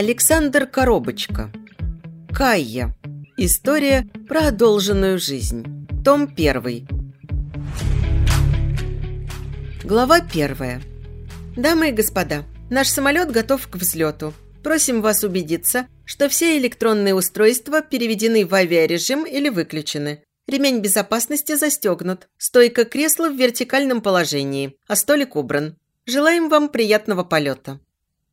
Александр Коробочка. Кайя. История про одолженную жизнь. Том 1. Глава 1. Дамы и господа, наш самолет готов к взлету. Просим вас убедиться, что все электронные устройства переведены в авиарежим или выключены. Ремень безопасности застегнут, стойка кресла в вертикальном положении, а столик убран. Желаем вам приятного полета.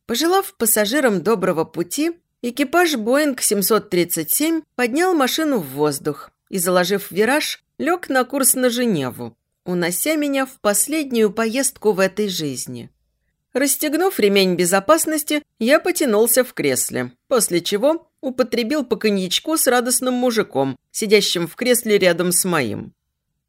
Пожелав пассажирам доброго пути, экипаж Боинг 737 поднял машину в воздух и, заложив вираж, лег на курс на Женеву, унося меня в последнюю поездку в этой жизни. Расстегнув ремень безопасности, я потянулся в кресле, после чего употребил по коньячку с радостным мужиком, сидящим в кресле рядом с моим.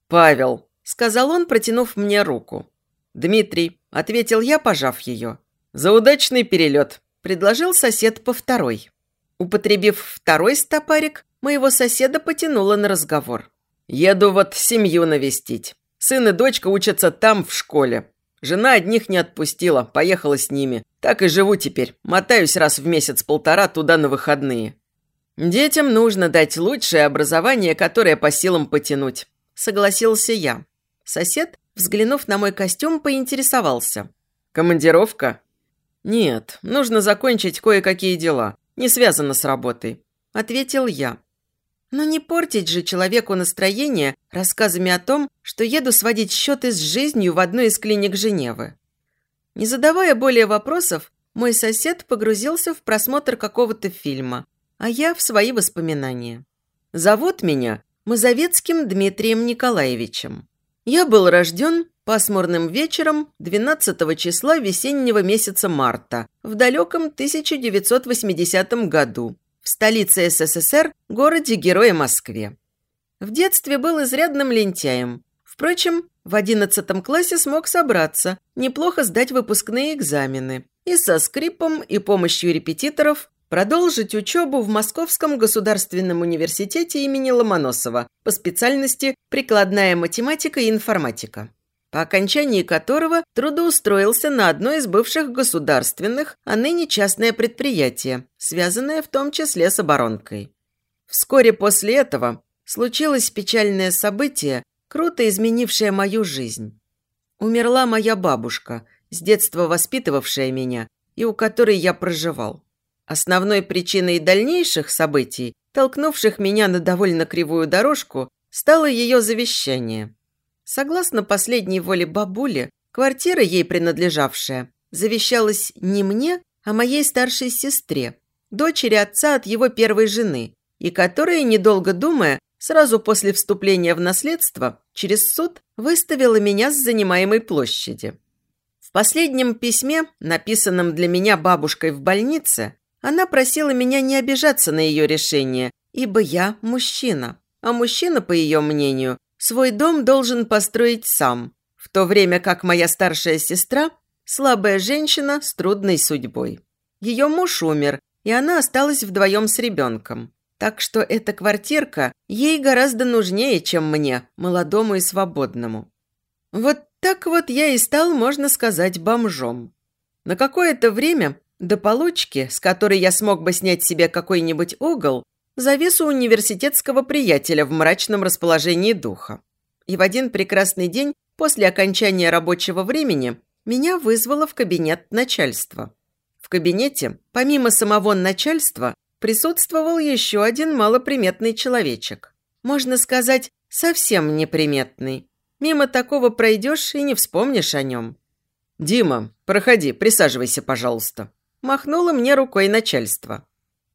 «Павел», — сказал он, протянув мне руку. «Дмитрий», — ответил я, пожав ее. «За удачный перелет», – предложил сосед по второй. Употребив второй стопарик, моего соседа потянуло на разговор. «Еду вот семью навестить. Сын и дочка учатся там, в школе. Жена одних не отпустила, поехала с ними. Так и живу теперь. Мотаюсь раз в месяц-полтора туда на выходные. Детям нужно дать лучшее образование, которое по силам потянуть», – согласился я. Сосед, взглянув на мой костюм, поинтересовался. «Командировка?» «Нет, нужно закончить кое-какие дела. Не связано с работой», – ответил я. Но не портить же человеку настроение рассказами о том, что еду сводить счеты с жизнью в одной из клиник Женевы. Не задавая более вопросов, мой сосед погрузился в просмотр какого-то фильма, а я в свои воспоминания. Зовут меня Мазовецким Дмитрием Николаевичем. Я был рожден пасмурным вечером 12 числа весеннего месяца марта в далеком 1980 году в столице СССР, городе-герое Москве. В детстве был изрядным лентяем. Впрочем, в 11 классе смог собраться, неплохо сдать выпускные экзамены и со скрипом и помощью репетиторов продолжить учебу в Московском государственном университете имени Ломоносова по специальности «Прикладная математика и информатика», по окончании которого трудоустроился на одно из бывших государственных, а ныне частное предприятие, связанное в том числе с оборонкой. Вскоре после этого случилось печальное событие, круто изменившее мою жизнь. Умерла моя бабушка, с детства воспитывавшая меня и у которой я проживал. Основной причиной дальнейших событий, толкнувших меня на довольно кривую дорожку, стало ее завещание. Согласно последней воле бабули, квартира, ей принадлежавшая, завещалась не мне, а моей старшей сестре, дочери отца от его первой жены, и которая, недолго думая, сразу после вступления в наследство, через суд выставила меня с занимаемой площади. В последнем письме, написанном для меня бабушкой в больнице, она просила меня не обижаться на ее решение, ибо я мужчина. А мужчина, по ее мнению, свой дом должен построить сам, в то время как моя старшая сестра – слабая женщина с трудной судьбой. Ее муж умер, и она осталась вдвоем с ребенком. Так что эта квартирка ей гораздо нужнее, чем мне, молодому и свободному. Вот так вот я и стал, можно сказать, бомжом. На какое-то время до получки, с которой я смог бы снять себе какой-нибудь угол, завис у университетского приятеля в мрачном расположении духа. И в один прекрасный день после окончания рабочего времени меня вызвало в кабинет начальства. В кабинете, помимо самого начальства, присутствовал еще один малоприметный человечек. Можно сказать, совсем неприметный. Мимо такого пройдешь и не вспомнишь о нем. «Дима, проходи, присаживайся, пожалуйста», Махнуло мне рукой начальство.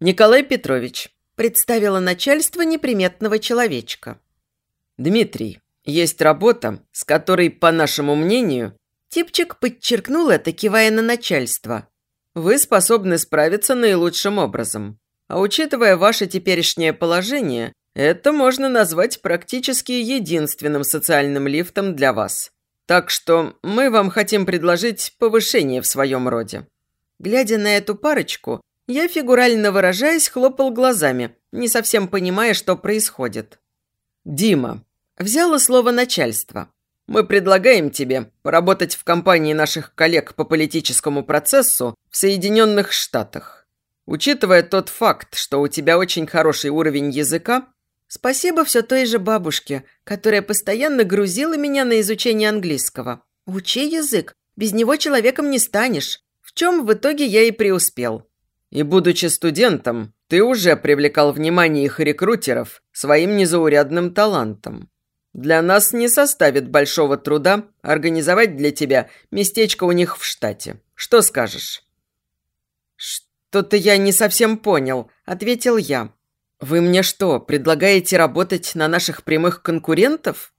«Николай Петрович», – представило начальство неприметного человечка. «Дмитрий, есть работа, с которой, по нашему мнению...» Типчик подчеркнул это, кивая на начальство. «Вы способны справиться наилучшим образом. А учитывая ваше теперешнее положение, это можно назвать практически единственным социальным лифтом для вас. Так что мы вам хотим предложить повышение в своем роде. Глядя на эту парочку, я, фигурально выражаясь, хлопал глазами, не совсем понимая, что происходит. «Дима», – взяло слово начальство. «Мы предлагаем тебе поработать в компании наших коллег по политическому процессу в Соединенных Штатах. Учитывая тот факт, что у тебя очень хороший уровень языка, спасибо все той же бабушке, которая постоянно грузила меня на изучение английского. Учи язык, без него человеком не станешь, в чем в итоге я и преуспел. И будучи студентом, ты уже привлекал внимание их рекрутеров своим незаурядным талантом. Для нас не составит большого труда организовать для тебя местечко у них в штате. Что скажешь?» «Что-то я не совсем понял», – ответил я. «Вы мне что, предлагаете работать на наших прямых конкурентов?»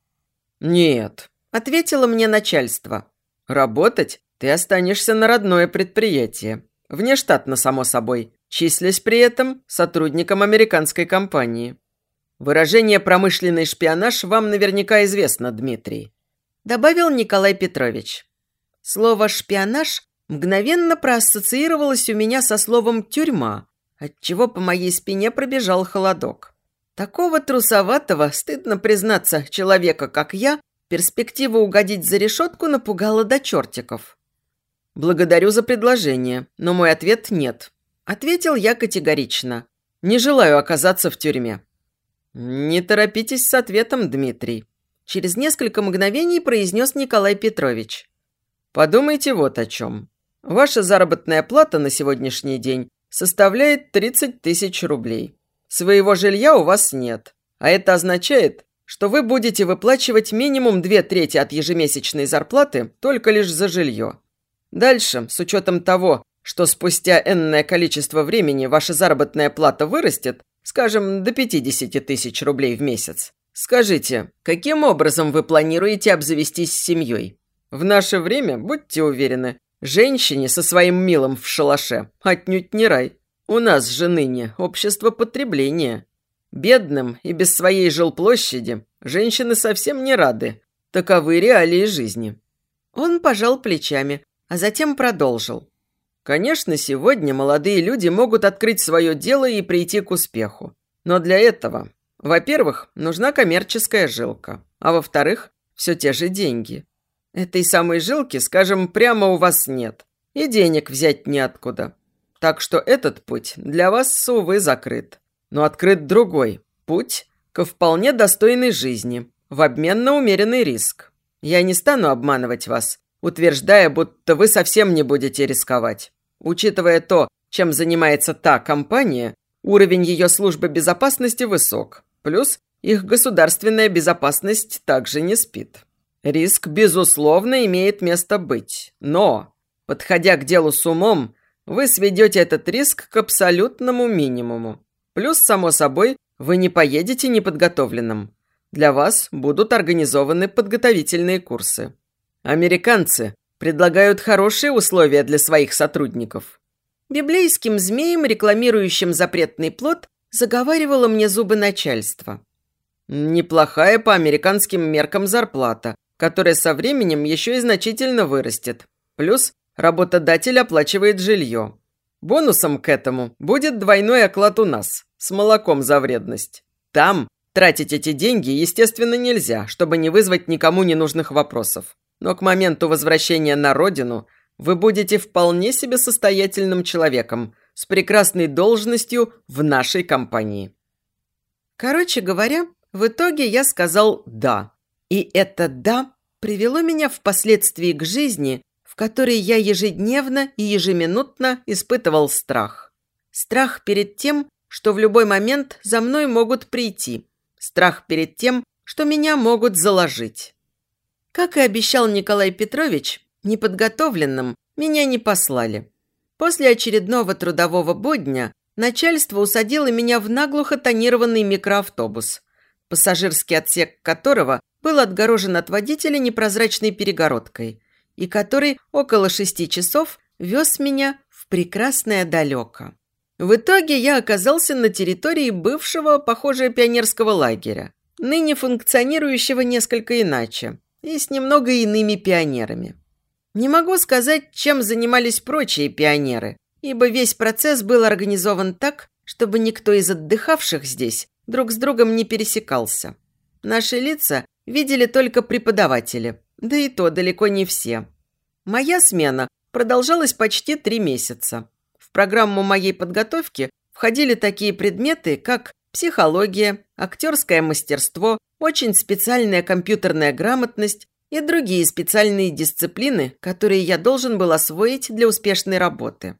«Нет», – ответило мне начальство. «Работать ты останешься на родное предприятие. Внештатно, само собой, числясь при этом сотрудником американской компании. Выражение «промышленный шпионаж» вам наверняка известно, Дмитрий. Добавил Николай Петрович. Слово «шпионаж» мгновенно проассоциировалось у меня со словом «тюрьма», отчего по моей спине пробежал холодок. Такого трусоватого, стыдно признаться, человека, как я, перспектива угодить за решетку напугала до чертиков. «Благодарю за предложение, но мой ответ нет», – ответил я категорично. «Не желаю оказаться в тюрьме». «Не торопитесь с ответом, Дмитрий», – через несколько мгновений произнес Николай Петрович. «Подумайте вот о чем. Ваша заработная плата на сегодняшний день составляет 30 тысяч рублей. Своего жилья у вас нет, а это означает, что вы будете выплачивать минимум две трети от ежемесячной зарплаты только лишь за жилье. Дальше, с учетом того, что спустя энное количество времени ваша заработная плата вырастет, Скажем, до 50 тысяч рублей в месяц. Скажите, каким образом вы планируете обзавестись семьей? В наше время, будьте уверены, женщине со своим милым в шалаше отнюдь не рай. У нас же ныне общество потребления. Бедным и без своей жилплощади женщины совсем не рады. Таковы реалии жизни. Он пожал плечами, а затем продолжил. Конечно, сегодня молодые люди могут открыть свое дело и прийти к успеху. Но для этого, во-первых, нужна коммерческая жилка, а во-вторых, все те же деньги. Этой самой жилки, скажем, прямо у вас нет, и денег взять неоткуда. Так что этот путь для вас, увы, закрыт. Но открыт другой путь ко вполне достойной жизни, в обмен на умеренный риск. Я не стану обманывать вас, утверждая, будто вы совсем не будете рисковать. Учитывая то, чем занимается та компания, уровень ее службы безопасности высок. Плюс их государственная безопасность также не спит. Риск, безусловно, имеет место быть. Но, подходя к делу с умом, вы сведете этот риск к абсолютному минимуму. Плюс, само собой, вы не поедете неподготовленным. Для вас будут организованы подготовительные курсы. Американцы предлагают хорошие условия для своих сотрудников. Библейским змеем, рекламирующим запретный плод, заговаривало мне зубы начальства. Неплохая по американским меркам зарплата, которая со временем еще и значительно вырастет. Плюс работодатель оплачивает жилье. Бонусом к этому будет двойной оклад у нас, с молоком за вредность. Там тратить эти деньги, естественно, нельзя, чтобы не вызвать никому ненужных вопросов но к моменту возвращения на родину вы будете вполне себе состоятельным человеком с прекрасной должностью в нашей компании. Короче говоря, в итоге я сказал «да». И это «да» привело меня впоследствии к жизни, в которой я ежедневно и ежеминутно испытывал страх. Страх перед тем, что в любой момент за мной могут прийти. Страх перед тем, что меня могут заложить. Как и обещал Николай Петрович, неподготовленным меня не послали. После очередного трудового бодня начальство усадило меня в наглухо тонированный микроавтобус, пассажирский отсек которого был отгорожен от водителя непрозрачной перегородкой, и который около шести часов вез меня в прекрасное далеко. В итоге я оказался на территории бывшего, похоже, пионерского лагеря, ныне функционирующего несколько иначе, и с немного иными пионерами. Не могу сказать, чем занимались прочие пионеры, ибо весь процесс был организован так, чтобы никто из отдыхавших здесь друг с другом не пересекался. Наши лица видели только преподаватели, да и то далеко не все. Моя смена продолжалась почти три месяца. В программу моей подготовки входили такие предметы, как психология, актерское мастерство, очень специальная компьютерная грамотность и другие специальные дисциплины, которые я должен был освоить для успешной работы.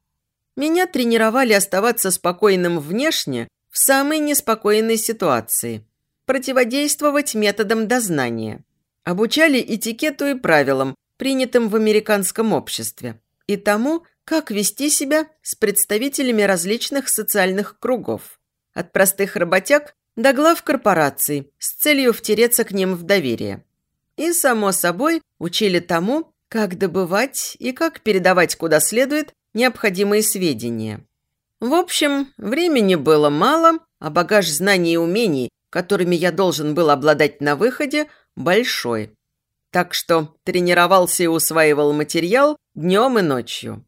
Меня тренировали оставаться спокойным внешне в самой неспокойной ситуации, противодействовать методам дознания. Обучали этикету и правилам, принятым в американском обществе, и тому, как вести себя с представителями различных социальных кругов. От простых работяг до глав корпораций с целью втереться к ним в доверие. И, само собой, учили тому, как добывать и как передавать куда следует необходимые сведения. В общем, времени было мало, а багаж знаний и умений, которыми я должен был обладать на выходе, большой. Так что тренировался и усваивал материал днем и ночью.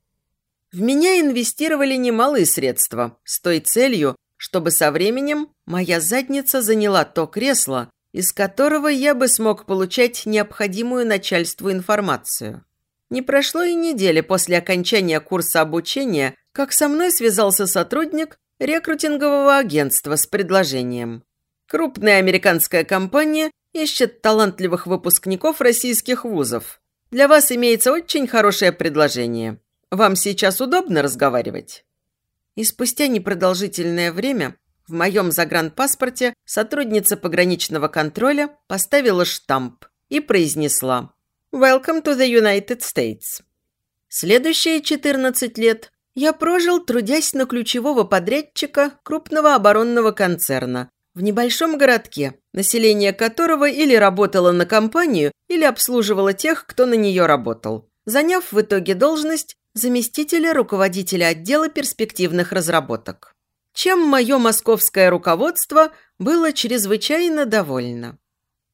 В меня инвестировали немалые средства с той целью, чтобы со временем моя задница заняла то кресло, из которого я бы смог получать необходимую начальству информацию. Не прошло и недели после окончания курса обучения, как со мной связался сотрудник рекрутингового агентства с предложением. Крупная американская компания ищет талантливых выпускников российских вузов. Для вас имеется очень хорошее предложение. Вам сейчас удобно разговаривать?» И спустя непродолжительное время в моем загранпаспорте сотрудница пограничного контроля поставила штамп и произнесла Welcome to the United States. Следующие 14 лет я прожил, трудясь на ключевого подрядчика крупного оборонного концерна в небольшом городке, население которого или работало на компанию, или обслуживало тех, кто на нее работал, заняв в итоге должность заместителя руководителя отдела перспективных разработок. Чем мое московское руководство было чрезвычайно довольно.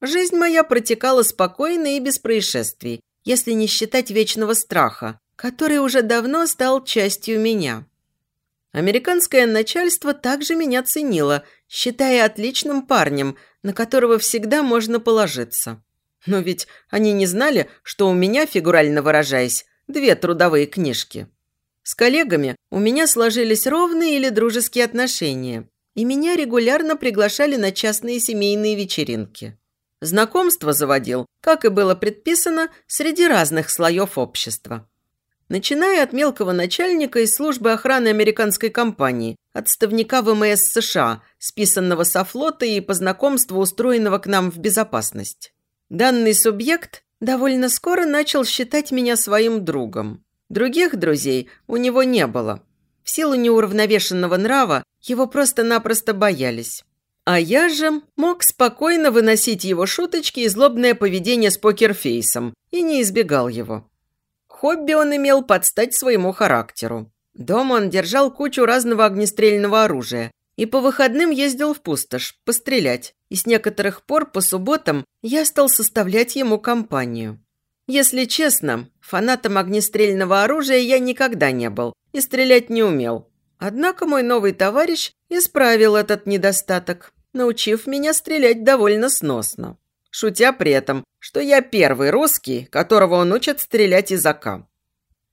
Жизнь моя протекала спокойно и без происшествий, если не считать вечного страха, который уже давно стал частью меня. Американское начальство также меня ценило, считая отличным парнем, на которого всегда можно положиться. Но ведь они не знали, что у меня, фигурально выражаясь, две трудовые книжки. С коллегами у меня сложились ровные или дружеские отношения, и меня регулярно приглашали на частные семейные вечеринки. Знакомство заводил, как и было предписано, среди разных слоев общества. Начиная от мелкого начальника из службы охраны американской компании, отставника ВМС США, списанного со флота и по знакомству устроенного к нам в безопасность. Данный субъект довольно скоро начал считать меня своим другом. Других друзей у него не было. В силу неуравновешенного нрава его просто-напросто боялись. А я же мог спокойно выносить его шуточки и злобное поведение с покерфейсом и не избегал его. Хобби он имел подстать своему характеру. Дома он держал кучу разного огнестрельного оружия и по выходным ездил в пустошь пострелять, и с некоторых пор по субботам я стал составлять ему компанию. Если честно, фанатом огнестрельного оружия я никогда не был и стрелять не умел, Однако мой новый товарищ исправил этот недостаток, научив меня стрелять довольно сносно. Шутя при этом, что я первый русский, которого он учит стрелять из АК.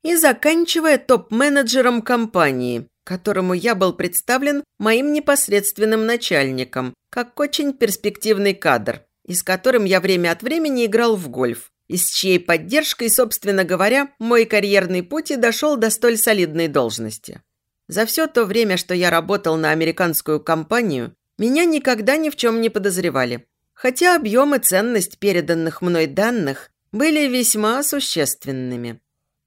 И заканчивая топ-менеджером компании, которому я был представлен моим непосредственным начальником, как очень перспективный кадр, и с которым я время от времени играл в гольф, и с чьей поддержкой, собственно говоря, мой карьерный путь и дошел до столь солидной должности. За все то время, что я работал на американскую компанию, меня никогда ни в чем не подозревали. Хотя объем и ценность переданных мной данных были весьма существенными.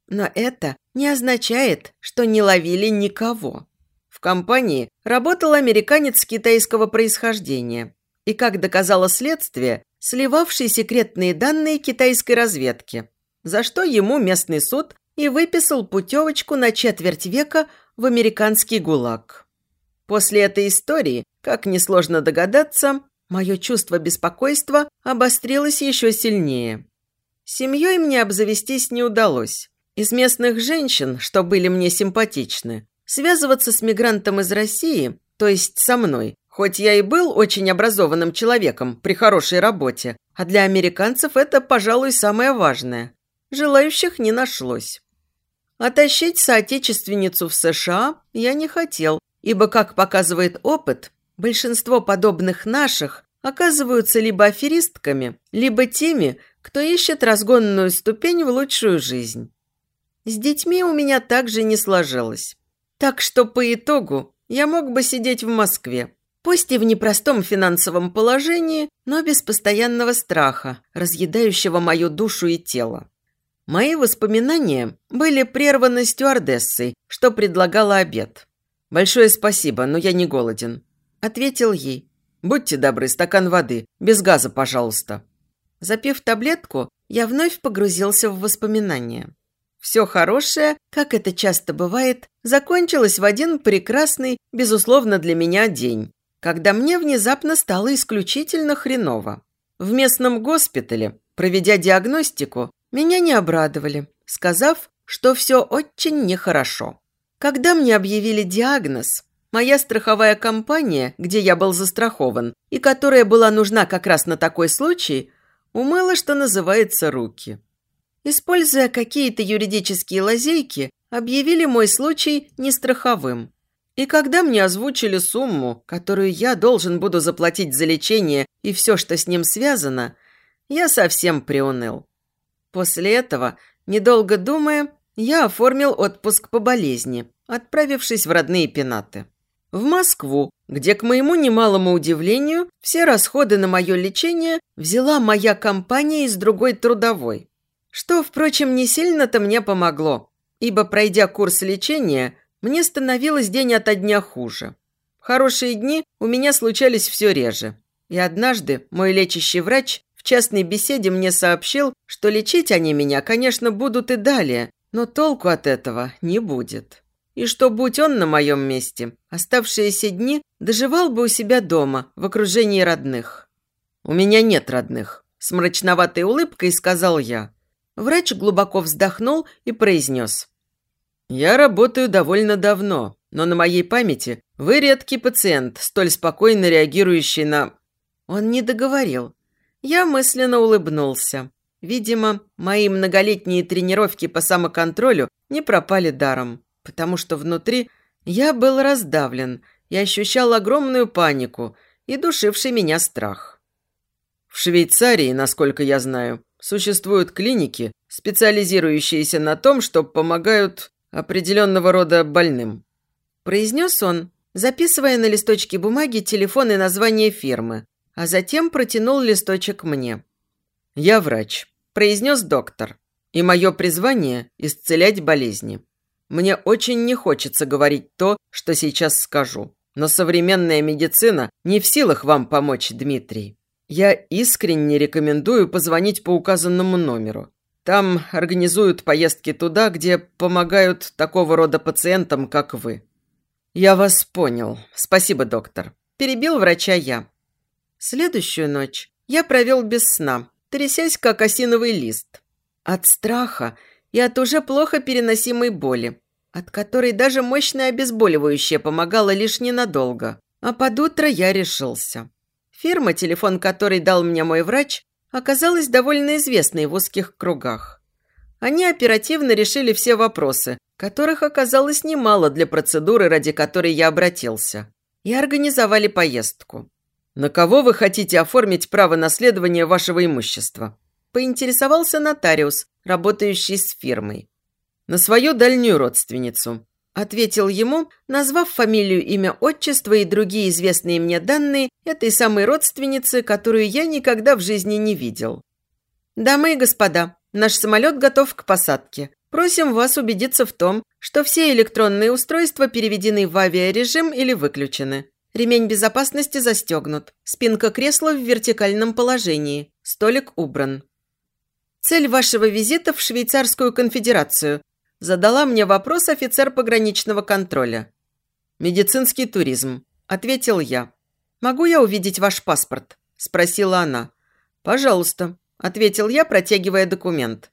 Но это не означает, что не ловили никого. В компании работал американец китайского происхождения и, как доказало следствие, сливавший секретные данные китайской разведки, за что ему местный суд и выписал путевочку на четверть века в американский ГУЛАГ. После этой истории, как несложно догадаться, мое чувство беспокойства обострилось еще сильнее. Семьей мне обзавестись не удалось. Из местных женщин, что были мне симпатичны, связываться с мигрантом из России, то есть со мной, хоть я и был очень образованным человеком при хорошей работе, а для американцев это, пожалуй, самое важное. Желающих не нашлось. а тащить соотечественницу в США я не хотел, ибо, как показывает опыт, большинство подобных наших оказываются либо аферистками, либо теми, кто ищет разгонную ступень в лучшую жизнь. С детьми у меня также не сложилось. Так что по итогу я мог бы сидеть в Москве, пусть и в непростом финансовом положении, но без постоянного страха, разъедающего мою душу и тело. Мои воспоминания были прерваны стюардессой, что предлагала обед. «Большое спасибо, но я не голоден», – ответил ей. «Будьте добры, стакан воды, без газа, пожалуйста». Запив таблетку, я вновь погрузился в воспоминания. Все хорошее, как это часто бывает, закончилось в один прекрасный, безусловно для меня, день, когда мне внезапно стало исключительно хреново. В местном госпитале, проведя диагностику, меня не обрадовали, сказав, что все очень нехорошо. Когда мне объявили диагноз, моя страховая компания, где я был застрахован, и которая была нужна как раз на такой случай, умыла, что называется, руки. Используя какие-то юридические лазейки, объявили мой случай нестраховым. И когда мне озвучили сумму, которую я должен буду заплатить за лечение и все, что с ним связано, я совсем приуныл. После этого, недолго думая, я оформил отпуск по болезни, отправившись в родные пенаты. В Москву, где, к моему немалому удивлению, все расходы на мое лечение взяла моя компания из другой трудовой. Что, впрочем, не сильно-то мне помогло, ибо, пройдя курс лечения, мне становилось день ото дня хуже. Хорошие дни у меня случались все реже. И однажды мой лечащий врач в частной беседе мне сообщил, что лечить они меня, конечно, будут и далее, но толку от этого не будет. И что, будь он на моем месте, оставшиеся дни доживал бы у себя дома, в окружении родных. «У меня нет родных», – с мрачноватой улыбкой сказал я. Врач глубоко вздохнул и произнес. «Я работаю довольно давно, но на моей памяти вы редкий пациент, столь спокойно реагирующий на...» Он не договорил. Я мысленно улыбнулся. Видимо, мои многолетние тренировки по самоконтролю не пропали даром, потому что внутри я был раздавлен и ощущал огромную панику и душивший меня страх. В Швейцарии, насколько я знаю, существуют клиники, специализирующиеся на том, что помогают определенного рода больным. Произнес он, записывая на листочке бумаги телефон и название фирмы, а затем протянул листочек мне. «Я врач», – произнес доктор, – «и мое призвание – исцелять болезни. Мне очень не хочется говорить то, что сейчас скажу, но современная медицина не в силах вам помочь, Дмитрий. Я искренне рекомендую позвонить по указанному номеру. Там организуют поездки туда, где помогают такого рода пациентам, как вы». «Я вас понял. Спасибо, доктор». Перебил врача я. Следующую ночь я провел без сна, трясясь, как осиновый лист. От страха и от уже плохо переносимой боли, от которой даже мощное обезболивающее помогало лишь ненадолго. А под утро я решился. Фирма, телефон которой дал мне мой врач, оказалась довольно известной в узких кругах. Они оперативно решили все вопросы, которых оказалось немало для процедуры, ради которой я обратился, и организовали поездку. «На кого вы хотите оформить право наследования вашего имущества?» Поинтересовался нотариус, работающий с фирмой. «На свою дальнюю родственницу», – ответил ему, назвав фамилию, имя, отчество и другие известные мне данные этой самой родственницы, которую я никогда в жизни не видел. «Дамы и господа, наш самолет готов к посадке. Просим вас убедиться в том, что все электронные устройства переведены в авиарежим или выключены. Ремень безопасности застегнут. Спинка кресла в вертикальном положении. Столик убран. Цель вашего визита в Швейцарскую конфедерацию. Задала мне вопрос офицер пограничного контроля. «Медицинский туризм», – ответил я. «Могу я увидеть ваш паспорт?» – спросила она. «Пожалуйста», – ответил я, протягивая документ.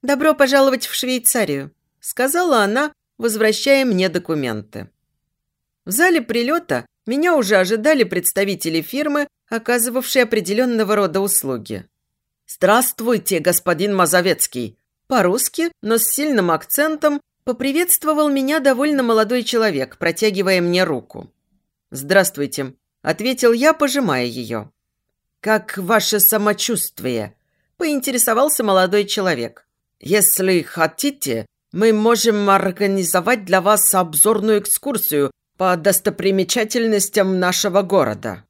«Добро пожаловать в Швейцарию», – сказала она, возвращая мне документы. В зале прилета меня уже ожидали представители фирмы, оказывавшие определенного рода услуги. «Здравствуйте, господин Мазовецкий!» По-русски, но с сильным акцентом, поприветствовал меня довольно молодой человек, протягивая мне руку. «Здравствуйте», – ответил я, пожимая ее. «Как ваше самочувствие?» – поинтересовался молодой человек. «Если хотите, мы можем организовать для вас обзорную экскурсию по достопримечательностям нашего города».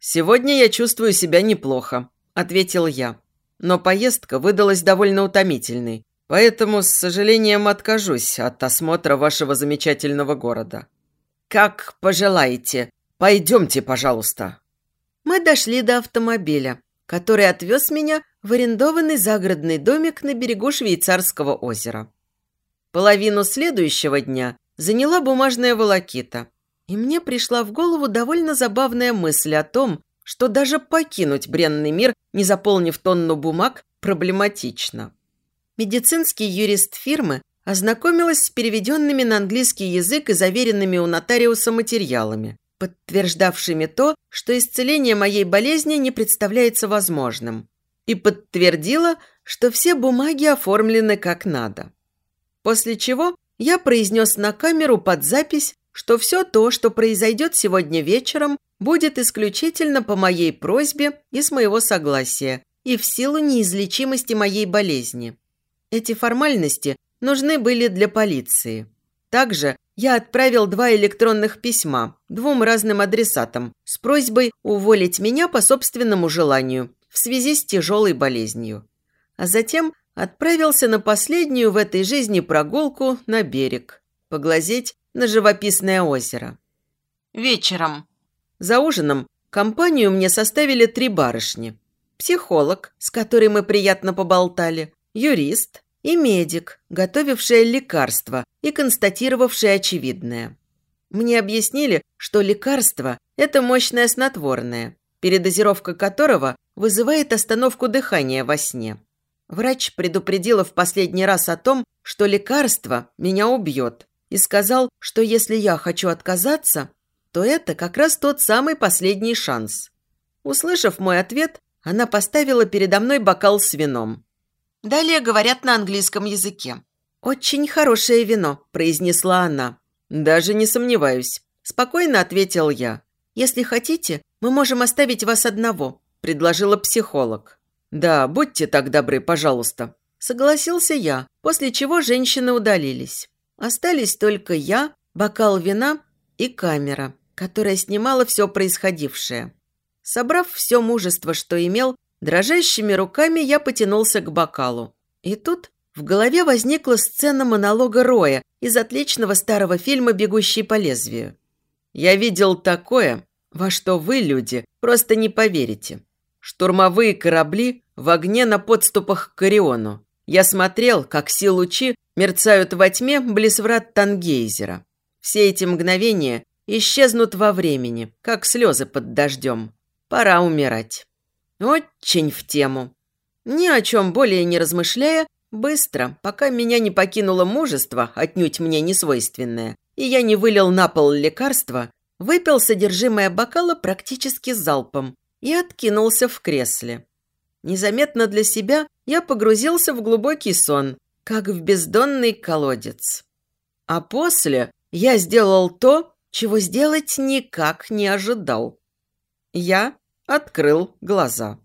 «Сегодня я чувствую себя неплохо», – ответил я. «Но поездка выдалась довольно утомительной, поэтому с сожалением откажусь от осмотра вашего замечательного города». «Как пожелаете. Пойдемте, пожалуйста». Мы дошли до автомобиля, который отвез меня в арендованный загородный домик на берегу Швейцарского озера. Половину следующего дня заняла бумажная волокита, и мне пришла в голову довольно забавная мысль о том, что даже покинуть бренный мир, не заполнив тонну бумаг, проблематично. Медицинский юрист фирмы ознакомилась с переведенными на английский язык и заверенными у нотариуса материалами, подтверждавшими то, что исцеление моей болезни не представляется возможным, и подтвердила, что все бумаги оформлены как надо. После чего я произнес на камеру под запись, что все то, что произойдет сегодня вечером, будет исключительно по моей просьбе и с моего согласия, и в силу неизлечимости моей болезни. Эти формальности нужны были для полиции. Также я отправил два электронных письма двум разным адресатам с просьбой уволить меня по собственному желанию в связи с тяжелой болезнью. А затем отправился на последнюю в этой жизни прогулку на берег, поглазеть на живописное озеро. Вечером. За ужином компанию мне составили три барышни. Психолог, с которой мы приятно поболтали, юрист и медик, готовившая лекарства и констатировавшая очевидное. Мне объяснили, что лекарство – это мощное снотворное, передозировка которого вызывает остановку дыхания во сне. Врач предупредила в последний раз о том, что лекарство меня убьет, и сказал, что если я хочу отказаться, то это как раз тот самый последний шанс. Услышав мой ответ, она поставила передо мной бокал с вином. Далее говорят на английском языке. «Очень хорошее вино», – произнесла она. «Даже не сомневаюсь», – спокойно ответил я. «Если хотите, мы можем оставить вас одного», – предложила психолог. «Да, будьте так добры, пожалуйста», – согласился я, после чего женщины удалились. Остались только я, бокал вина и камера, которая снимала все происходившее. Собрав все мужество, что имел, дрожащими руками я потянулся к бокалу. И тут в голове возникла сцена монолога Роя из отличного старого фильма «Бегущий по лезвию». «Я видел такое, во что вы, люди, просто не поверите. Штурмовые корабли в огне на подступах к Ориону. Я смотрел, как все лучи мерцают во тьме близ врат Тангейзера. Все эти мгновения исчезнут во времени, как слезы под дождем. Пора умирать. Очень в тему. Ни о чем более не размышляя, быстро, пока меня не покинуло мужество, отнюдь мне не свойственное, и я не вылил на пол лекарства, выпил содержимое бокала практически залпом и откинулся в кресле. Незаметно для себя я погрузился в глубокий сон, как в бездонный колодец. А после я сделал то, чего сделать никак не ожидал. Я открыл глаза.